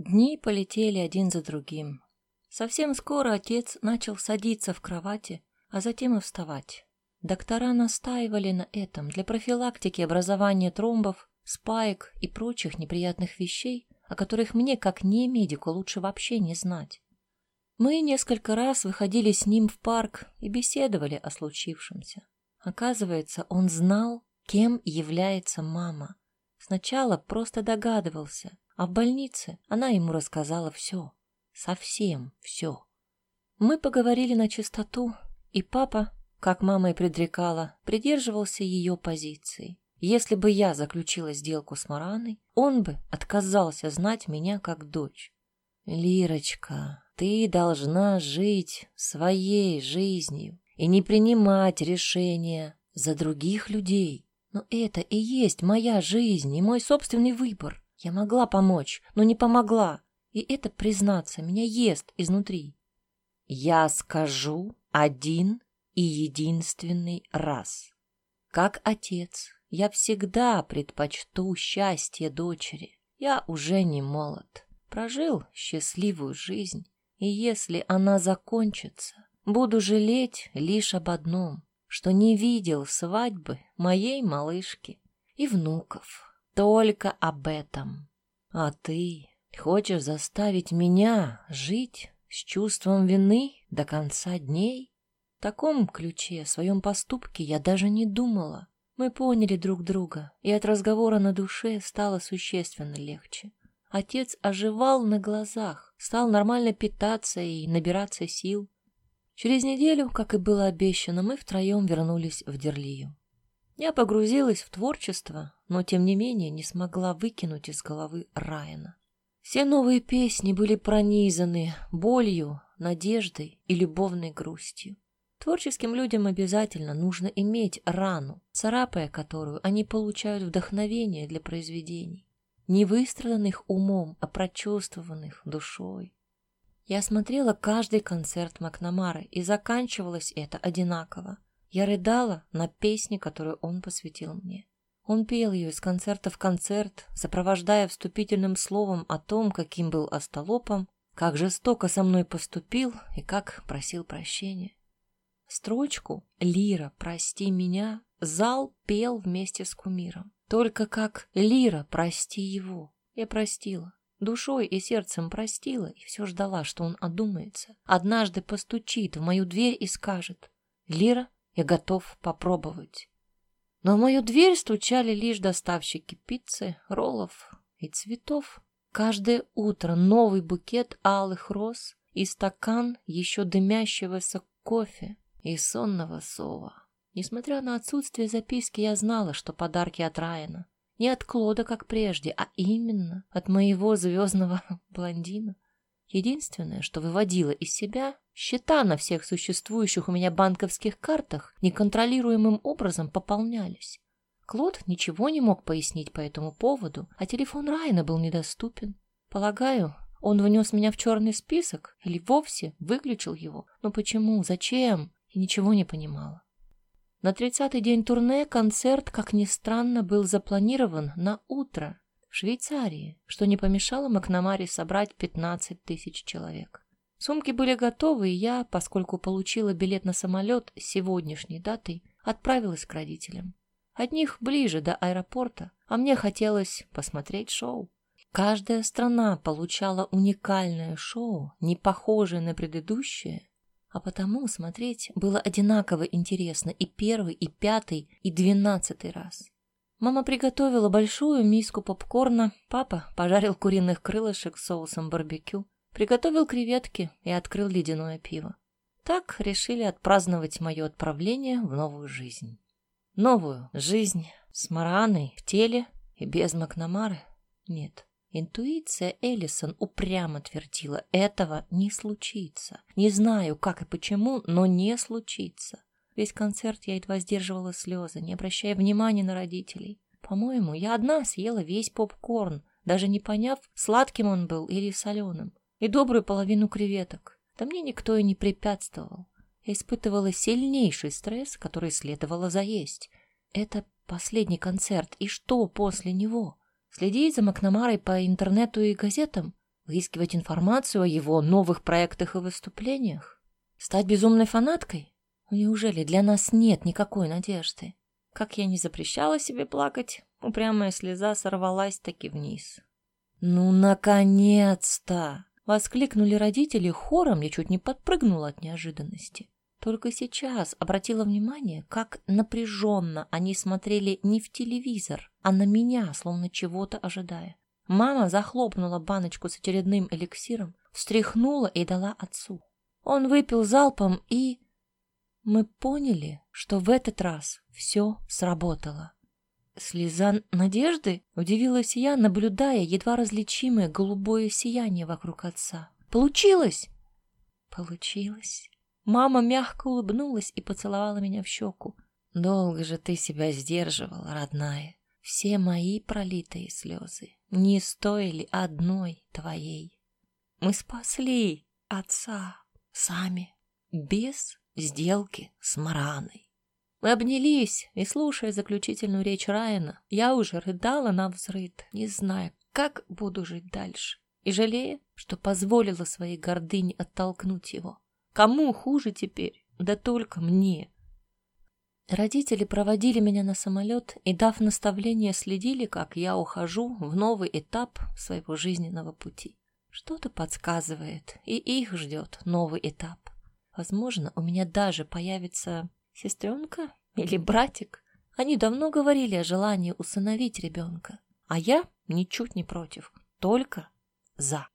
Дни полетели один за другим. Совсем скоро отец начал садиться в кровати, а затем и вставать. Доктора настаивали на этом для профилактики образования тромбов, спаек и прочих неприятных вещей, о которых мне, как не медику, лучше вообще не знать. Мы несколько раз выходили с ним в парк и беседовали о случившемся. Оказывается, он знал, кем является мама. Сначала просто догадывался, а в больнице она ему рассказала все. Совсем все. Мы поговорили на чистоту, и папа, как мама и предрекала, придерживался ее позиции. Если бы я заключила сделку с Мараной, он бы отказался знать меня как дочь. Лирочка, ты должна жить своей жизнью и не принимать решения за других людей. Но это и есть моя жизнь и мой собственный выбор. Я могла помочь, но не помогла. И это, признаться, меня ест изнутри. Я скажу один и единственный раз. Как отец, я всегда предпочту счастье дочери. Я уже не молод. Прожил счастливую жизнь. И если она закончится, буду жалеть лишь об одном, что не видел свадьбы моей малышки и внуков. Только об этом. А ты хочешь заставить меня жить с чувством вины до конца дней? В таком ключе, в своем поступке я даже не думала. Мы поняли друг друга, и от разговора на душе стало существенно легче. Отец оживал на глазах, стал нормально питаться и набираться сил. Через неделю, как и было обещано, мы втроем вернулись в Дерлию. Я погрузилась в творчество, но тем не менее не смогла выкинуть из головы Райана. Все новые песни были пронизаны болью, надеждой и любовной грустью. Творческим людям обязательно нужно иметь рану, царапая которую они получают вдохновение для произведений, не выстраданных умом, а прочувствованных душой. Я смотрела каждый концерт Макнамары, и заканчивалось это одинаково. Я рыдала на песне, которую он посвятил мне. Он пел ее из концерта в концерт, сопровождая вступительным словом о том, каким был остолопом, как жестоко со мной поступил и как просил прощения. Строчку «Лира, прости меня» зал пел вместе с кумиром. Только как «Лира, прости его» я простила. Душой и сердцем простила и все ждала, что он одумается. Однажды постучит в мою дверь и скажет «Лира, я готов попробовать». Но в мою дверь стучали лишь доставщики пиццы, роллов и цветов. Каждое утро новый букет алых роз и стакан еще дымящегося кофе и сонного сова. Несмотря на отсутствие записки, я знала, что подарки от Райана. Не от Клода, как прежде, а именно от моего звездного блондина. Единственное, что выводило из себя, счета на всех существующих у меня банковских картах неконтролируемым образом пополнялись. Клод ничего не мог пояснить по этому поводу, а телефон Райана был недоступен. Полагаю, он внес меня в черный список или вовсе выключил его. Но почему? Зачем? и ничего не понимала. На тридцатый день турне концерт, как ни странно, был запланирован на утро в Швейцарии, что не помешало Макнамаре собрать 15 тысяч человек. Сумки были готовы, и я, поскольку получила билет на самолет с сегодняшней датой, отправилась к родителям. От них ближе до аэропорта, а мне хотелось посмотреть шоу. Каждая страна получала уникальное шоу, не похожее на предыдущее, а потому смотреть было одинаково интересно и первый, и пятый, и двенадцатый раз. Мама приготовила большую миску попкорна, папа пожарил куриных крылышек с соусом барбекю, приготовил креветки и открыл ледяное пиво. Так решили отпраздновать мое отправление в новую жизнь. Новую жизнь с Мараной в теле и без Макнамары? Нет. Интуиция Эллисон упрямо твердила, этого не случится. Не знаю, как и почему, но не случится. Весь концерт я едва сдерживала слезы, не обращая внимания на родителей. По-моему, я одна съела весь попкорн, даже не поняв, сладким он был или соленым, и добрую половину креветок. Да мне никто и не препятствовал. Я испытывала сильнейший стресс, который следовало заесть. Это последний концерт, и что после него? Следить за Макнамарой по интернету и газетам? Выискивать информацию о его новых проектах и выступлениях? Стать безумной фанаткой? Неужели для нас нет никакой надежды? Как я не запрещала себе плакать, упрямая слеза сорвалась таки вниз. «Ну, наконец-то!» — воскликнули родители хором, я чуть не подпрыгнула от неожиданности. Только сейчас обратила внимание, как напряженно они смотрели не в телевизор, а на меня, словно чего-то ожидая. Мама захлопнула баночку с очередным эликсиром, встряхнула и дала отцу. Он выпил залпом, и... Мы поняли, что в этот раз все сработало. «Слеза надежды?» — удивилась я, наблюдая едва различимое голубое сияние вокруг отца. «Получилось!» «Получилось!» Мама мягко улыбнулась и поцеловала меня в щеку. «Долго же ты себя сдерживала, родная. Все мои пролитые слезы не стоили одной твоей. Мы спасли отца сами, без сделки с Мараной. Мы обнялись, и, слушая заключительную речь Райана, я уже рыдала на взрыд, не зная, как буду жить дальше, и жалея, что позволила своей гордыне оттолкнуть его. Кому хуже теперь? Да только мне. Родители проводили меня на самолет и, дав наставление, следили, как я ухожу в новый этап своего жизненного пути. Что-то подсказывает, и их ждет новый этап. Возможно, у меня даже появится сестренка или братик. Они давно говорили о желании усыновить ребенка, а я ничуть не против, только за.